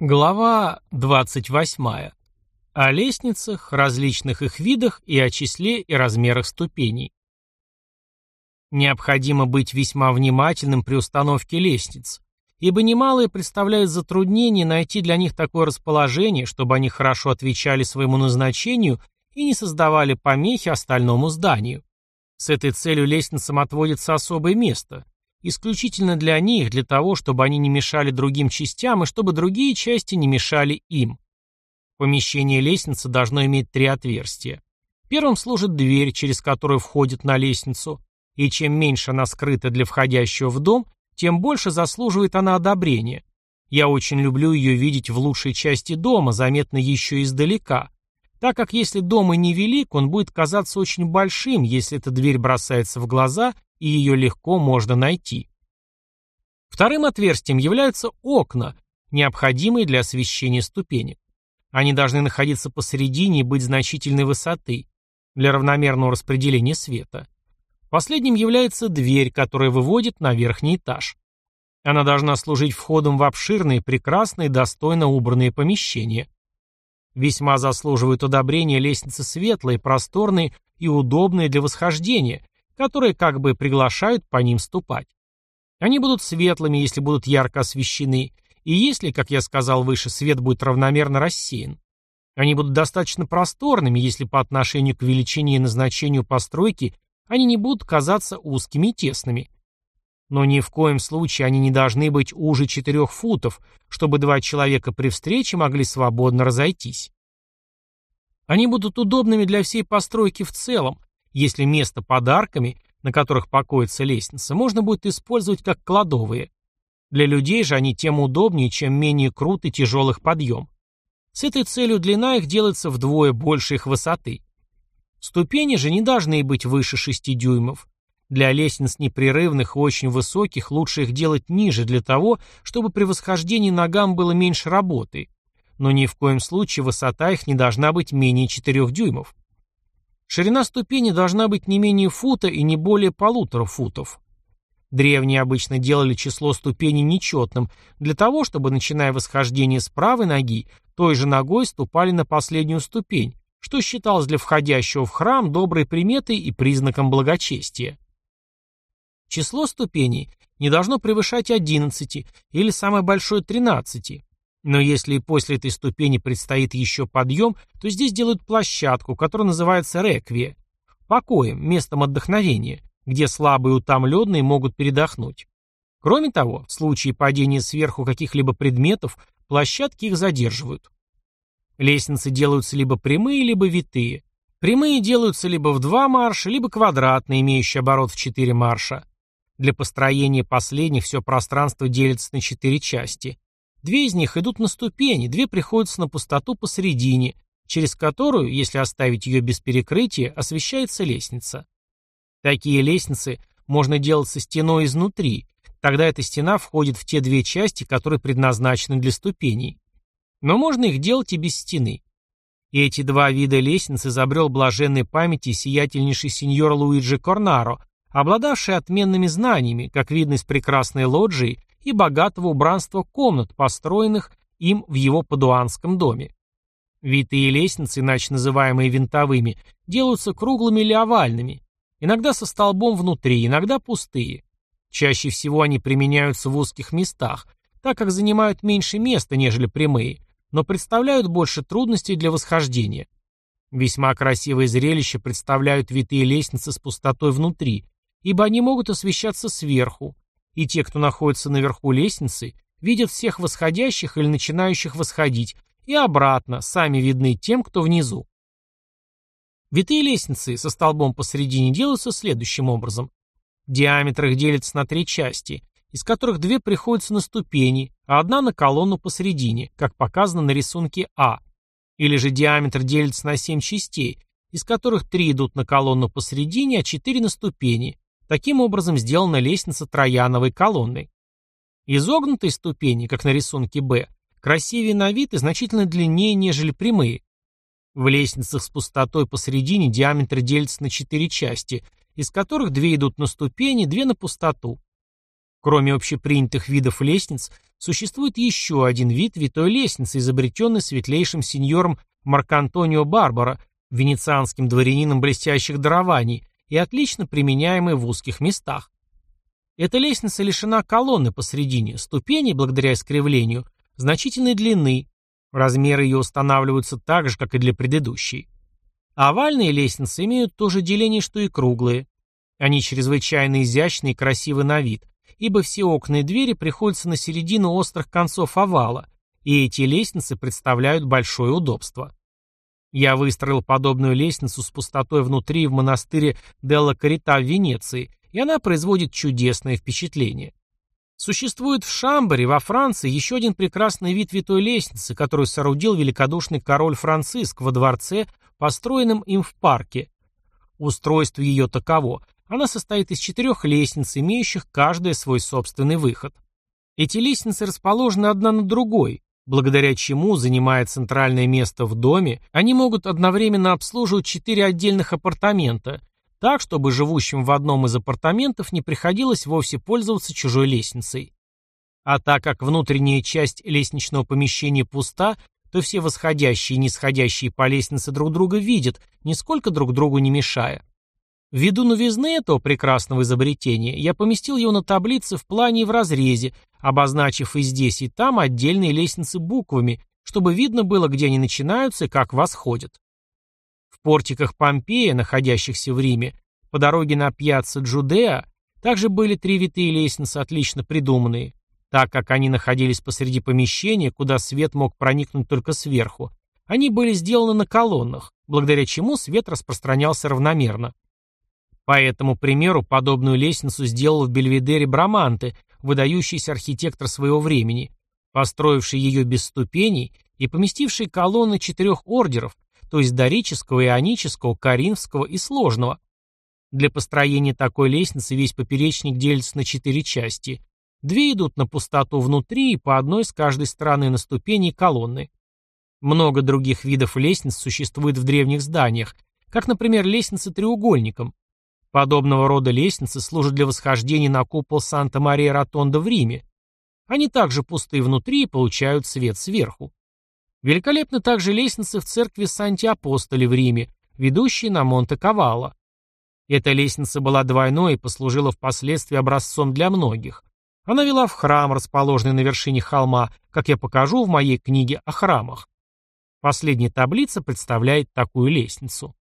Глава 28. О лестницах, различных их видах и о числе и размерах ступеней. Необходимо быть весьма внимательным при установке лестниц, ибо немалые представляют затруднение найти для них такое расположение, чтобы они хорошо отвечали своему назначению и не создавали помехи остальному зданию. С этой целью лестницам отводится особое место, исключительно для них, для того, чтобы они не мешали другим частям и чтобы другие части не мешали им. Помещение лестницы должно иметь три отверстия. Первым служит дверь, через которую входит на лестницу, и чем меньше она скрыта для входящего в дом, тем больше заслуживает она одобрения. Я очень люблю ее видеть в лучшей части дома, заметно еще издалека, так как если дом и невелик, он будет казаться очень большим, если эта дверь бросается в глаза и ее легко можно найти. Вторым отверстием являются окна, необходимые для освещения ступенек. Они должны находиться посередине и быть значительной высоты, для равномерного распределения света. Последним является дверь, которая выводит на верхний этаж. Она должна служить входом в обширные, прекрасные, достойно убранные помещения. Весьма заслуживают одобрения лестницы светлые, просторные и удобные для восхождения, которые как бы приглашают по ним ступать. Они будут светлыми, если будут ярко освещены, и если, как я сказал выше, свет будет равномерно рассеян. Они будут достаточно просторными, если по отношению к величине и назначению постройки они не будут казаться узкими и тесными. Но ни в коем случае они не должны быть уже четырех футов, чтобы два человека при встрече могли свободно разойтись. Они будут удобными для всей постройки в целом, если место подарками, на которых покоится лестница, можно будет использовать как кладовые. Для людей же они тем удобнее, чем менее крут и тяжелых подъем. С этой целью длина их делается вдвое больше их высоты. Ступени же не должны быть выше 6 дюймов. Для лестниц непрерывных и очень высоких лучше их делать ниже для того, чтобы при восхождении ногам было меньше работы. Но ни в коем случае высота их не должна быть менее 4 дюймов. Ширина ступени должна быть не менее фута и не более полутора футов. Древние обычно делали число ступеней нечетным, для того, чтобы, начиная восхождение с правой ноги, той же ногой ступали на последнюю ступень, что считалось для входящего в храм доброй приметой и признаком благочестия. Число ступеней не должно превышать 11 или самое большое 13, но если после этой ступени предстоит еще подъем, то здесь делают площадку, которая называется реквия, покоем, местом отдохновения, где слабые утомленные могут передохнуть. Кроме того, в случае падения сверху каких-либо предметов, площадки их задерживают. Лестницы делаются либо прямые, либо витые. Прямые делаются либо в два марша, либо квадратные, имеющие оборот в четыре марша. Для построения последних все пространство делится на четыре части. Две из них идут на ступени, две приходятся на пустоту посередине, через которую, если оставить ее без перекрытия, освещается лестница. Такие лестницы можно делать со стеной изнутри, тогда эта стена входит в те две части, которые предназначены для ступеней. Но можно их делать и без стены. И эти два вида лестниц изобрел блаженной памяти сиятельнейший сеньор Луиджи Корнаро, обладавший отменными знаниями, как видно из прекрасной лоджии и богатого убранства комнат, построенных им в его падуанском доме. Витые лестницы, иначе называемые винтовыми, делаются круглыми или овальными, иногда со столбом внутри, иногда пустые. Чаще всего они применяются в узких местах, так как занимают меньше места, нежели прямые, но представляют больше трудностей для восхождения. Весьма красивое зрелище представляют витые лестницы с пустотой внутри, ибо они могут освещаться сверху, и те, кто находится наверху лестницы, видят всех восходящих или начинающих восходить, и обратно, сами видны тем, кто внизу. Витые лестницы со столбом посередине делаются следующим образом. Диаметр их делится на три части, из которых две приходятся на ступени, а одна на колонну посередине, как показано на рисунке А. Или же диаметр делится на семь частей, из которых три идут на колонну посередине, а четыре на ступени, Таким образом сделана лестница трояновой колонной. Изогнутые ступени, как на рисунке Б, красивее на вид и значительно длиннее, нежели прямые. В лестницах с пустотой посередине диаметр делится на четыре части, из которых две идут на ступени, две на пустоту. Кроме общепринятых видов лестниц, существует еще один вид витой лестницы, изобретенный светлейшим сеньором Маркантонио Барбара, венецианским дворянином блестящих дарований и отлично применяемый в узких местах. Эта лестница лишена колонны посредине, ступеней, благодаря искривлению, значительной длины, размеры ее устанавливаются так же, как и для предыдущей. Овальные лестницы имеют то же деление, что и круглые. Они чрезвычайно изящны и красивы на вид, ибо все окна и двери приходятся на середину острых концов овала, и эти лестницы представляют большое удобство. Я выстроил подобную лестницу с пустотой внутри в монастыре Делла Карита в Венеции, и она производит чудесное впечатление. Существует в Шамбаре, во Франции, еще один прекрасный вид витой лестницы, которую соорудил великодушный король Франциск во дворце, построенном им в парке. Устройство ее таково. Она состоит из четырех лестниц, имеющих каждая свой собственный выход. Эти лестницы расположены одна на другой, благодаря чему, занимая центральное место в доме, они могут одновременно обслуживать четыре отдельных апартамента, так, чтобы живущим в одном из апартаментов не приходилось вовсе пользоваться чужой лестницей. А так как внутренняя часть лестничного помещения пуста, то все восходящие и нисходящие по лестнице друг друга видят, нисколько друг другу не мешая. Ввиду новизны этого прекрасного изобретения, я поместил его на таблице в плане и в разрезе, обозначив и здесь, и там отдельные лестницы буквами, чтобы видно было, где они начинаются и как восходят. В портиках Помпея, находящихся в Риме, по дороге на пьяцца Джудеа, также были три витые лестницы, отлично придуманные, так как они находились посреди помещения, куда свет мог проникнуть только сверху. Они были сделаны на колоннах, благодаря чему свет распространялся равномерно. По этому примеру подобную лестницу сделал в Бельведере Браманте, выдающийся архитектор своего времени, построивший ее без ступеней и поместивший колонны четырех ордеров, то есть дорического, ионического, коринфского и сложного. Для построения такой лестницы весь поперечник делится на четыре части. Две идут на пустоту внутри и по одной с каждой стороны на ступени и колонны. Много других видов лестниц существует в древних зданиях, как, например, лестницы треугольником. Подобного рода лестницы служат для восхождения на купол Санта-Мария-Ротонда в Риме. Они также пусты внутри и получают свет сверху. Великолепны также лестницы в церкви Санти-Апостоли в Риме, ведущие на Монте-Кавало. Эта лестница была двойной и послужила впоследствии образцом для многих. Она вела в храм, расположенный на вершине холма, как я покажу в моей книге о храмах. Последняя таблица представляет такую лестницу.